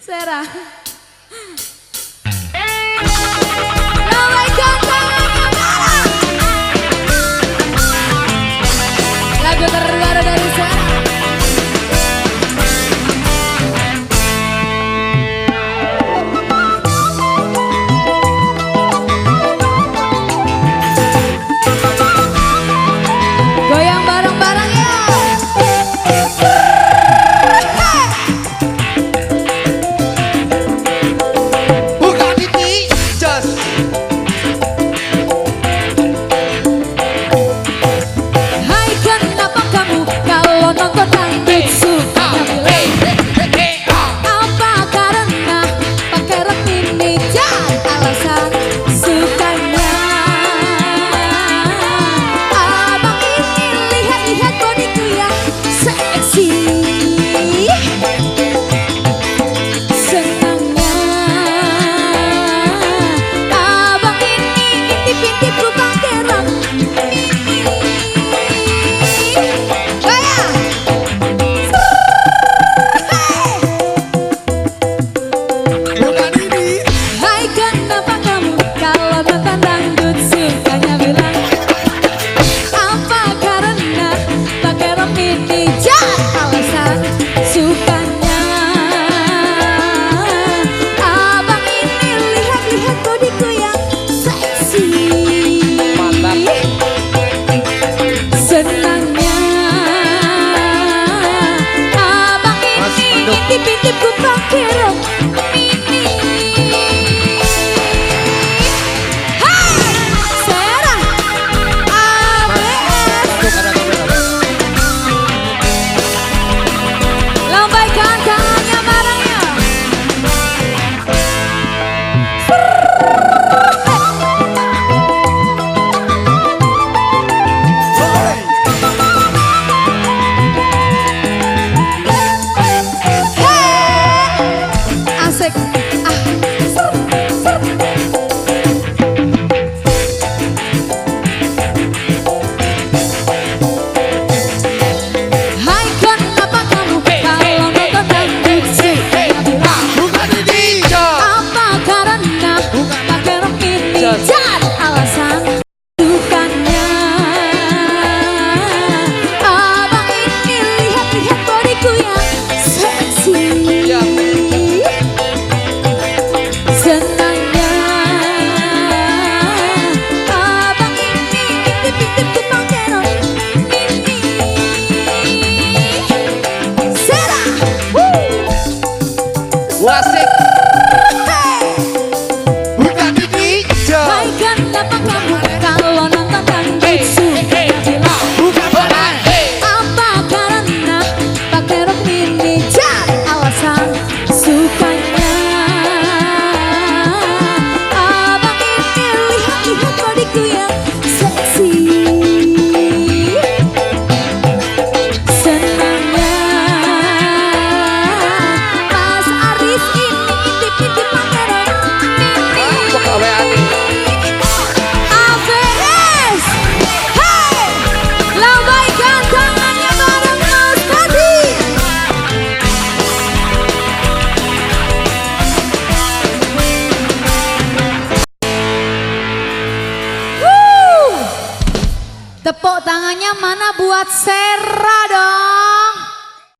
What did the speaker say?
Será? Tipi-tip ku tak tangannya mana buat Sera dong.